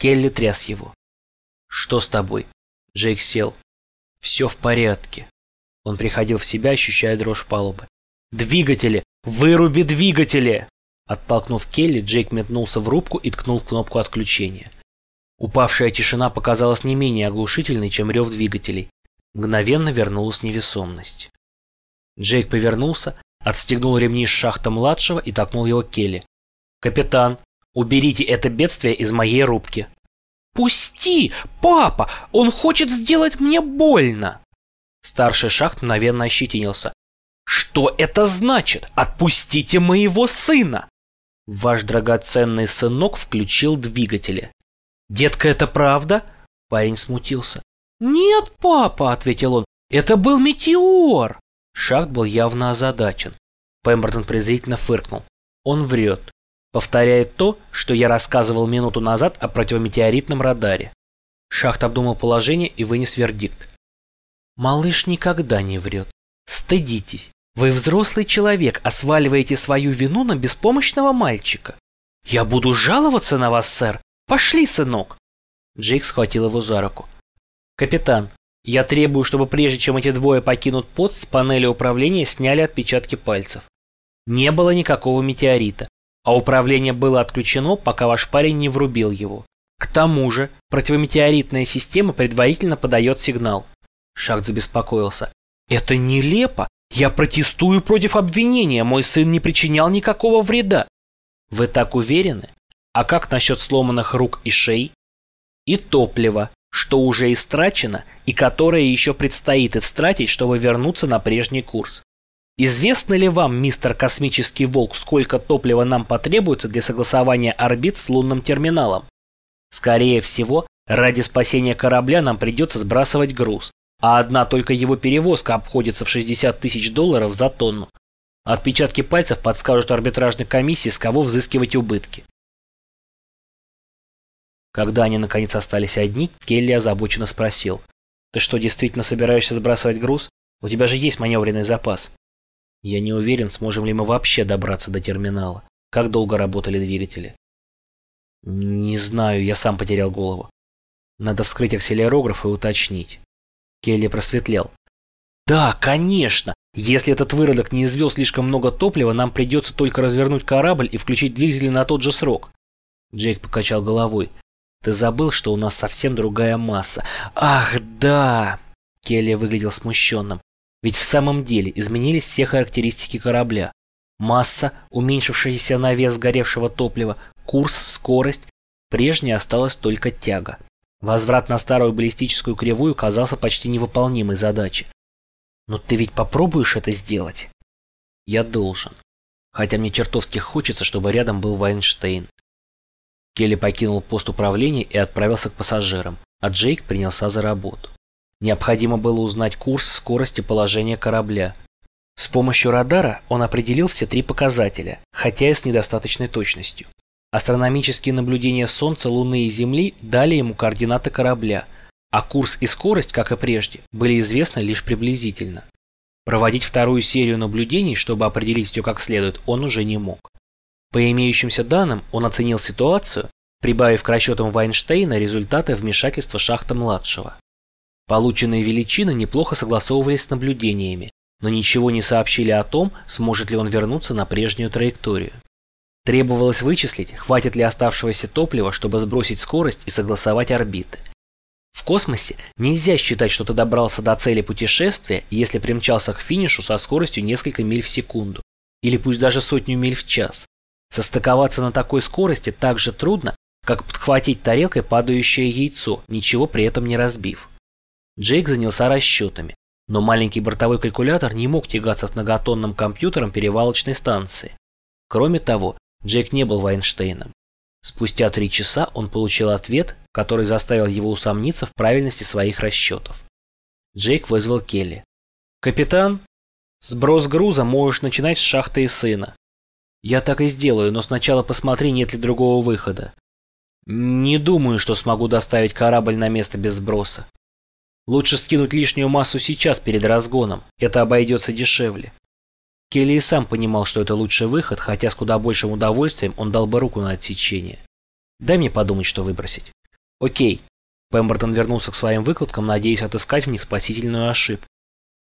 Келли тряс его. «Что с тобой?» Джейк сел. «Все в порядке». Он приходил в себя, ощущая дрожь палубы. «Двигатели! Выруби двигатели!» Оттолкнув Келли, Джейк метнулся в рубку и ткнул кнопку отключения. Упавшая тишина показалась не менее оглушительной, чем рев двигателей. Мгновенно вернулась невесомость. Джейк повернулся, отстегнул ремни с шахта младшего и толкнул его к Келли. «Капитан, уберите это бедствие из моей рубки!» «Пусти! Папа! Он хочет сделать мне больно!» Старший шахт мгновенно ощетинился. «Что это значит? Отпустите моего сына!» Ваш драгоценный сынок включил двигатели. «Детка, это правда?» Парень смутился. «Нет, папа», — ответил он, — «это был метеор». Шахт был явно озадачен. Пембертон презрительно фыркнул. Он врет. Повторяет то, что я рассказывал минуту назад о противометеоритном радаре. Шахт обдумал положение и вынес вердикт. Малыш никогда не врет. Стыдитесь. Вы взрослый человек, а сваливаете свою вину на беспомощного мальчика. Я буду жаловаться на вас, сэр. Пошли, сынок. Джейк схватил его за руку. Капитан, я требую, чтобы прежде чем эти двое покинут пост, с панели управления сняли отпечатки пальцев. Не было никакого метеорита, а управление было отключено, пока ваш парень не врубил его. К тому же, противометеоритная система предварительно подает сигнал. Шахт забеспокоился. Это нелепо. Я протестую против обвинения. Мой сын не причинял никакого вреда. Вы так уверены? А как насчет сломанных рук и шеи? И топлива, что уже истрачено и которое еще предстоит истратить, чтобы вернуться на прежний курс. Известно ли вам, мистер Космический Волк, сколько топлива нам потребуется для согласования орбит с лунным терминалом? Скорее всего, ради спасения корабля нам придется сбрасывать груз, а одна только его перевозка обходится в 60 тысяч долларов за тонну. Отпечатки пальцев подскажут арбитражной комиссии, с кого взыскивать убытки. Когда они наконец остались одни, Келли озабоченно спросил. «Ты что, действительно собираешься сбрасывать груз? У тебя же есть маневренный запас». «Я не уверен, сможем ли мы вообще добраться до терминала. Как долго работали двигатели?» «Не знаю, я сам потерял голову. Надо вскрыть акселерограф и уточнить». Келли просветлел. «Да, конечно! Если этот выродок не извел слишком много топлива, нам придется только развернуть корабль и включить двигатели на тот же срок». Джейк покачал головой. Ты забыл, что у нас совсем другая масса. Ах, да! Келли выглядел смущенным. Ведь в самом деле изменились все характеристики корабля. Масса, уменьшившаяся на вес сгоревшего топлива, курс, скорость. Прежней осталась только тяга. Возврат на старую баллистическую кривую казался почти невыполнимой задачей. Но ты ведь попробуешь это сделать? Я должен. Хотя мне чертовски хочется, чтобы рядом был Вайнштейн. Келли покинул пост управления и отправился к пассажирам, а Джейк принялся за работу. Необходимо было узнать курс, скорость и положение корабля. С помощью радара он определил все три показателя, хотя и с недостаточной точностью. Астрономические наблюдения Солнца, Луны и Земли дали ему координаты корабля, а курс и скорость, как и прежде, были известны лишь приблизительно. Проводить вторую серию наблюдений, чтобы определить все как следует, он уже не мог. По имеющимся данным он оценил ситуацию, прибавив к расчетам Вайнштейна результаты вмешательства шахта-младшего. Полученные величины неплохо согласовывались с наблюдениями, но ничего не сообщили о том, сможет ли он вернуться на прежнюю траекторию. Требовалось вычислить, хватит ли оставшегося топлива, чтобы сбросить скорость и согласовать орбиты. В космосе нельзя считать, что ты добрался до цели путешествия, если примчался к финишу со скоростью несколько миль в секунду, или пусть даже сотню миль в час. Состыковаться на такой скорости так же трудно, как подхватить тарелкой падающее яйцо, ничего при этом не разбив. Джейк занялся расчетами, но маленький бортовой калькулятор не мог тягаться с многотонным компьютером перевалочной станции. Кроме того, Джейк не был Вайнштейном. Спустя три часа он получил ответ, который заставил его усомниться в правильности своих расчетов. Джейк вызвал Келли. «Капитан, сброс груза можешь начинать с шахты и сына. Я так и сделаю, но сначала посмотри, нет ли другого выхода. Не думаю, что смогу доставить корабль на место без сброса. Лучше скинуть лишнюю массу сейчас перед разгоном, это обойдется дешевле. Келли и сам понимал, что это лучший выход, хотя с куда большим удовольствием он дал бы руку на отсечение. Дай мне подумать, что выбросить. Окей. Пембертон вернулся к своим выкладкам, надеясь отыскать в них спасительную ошибку.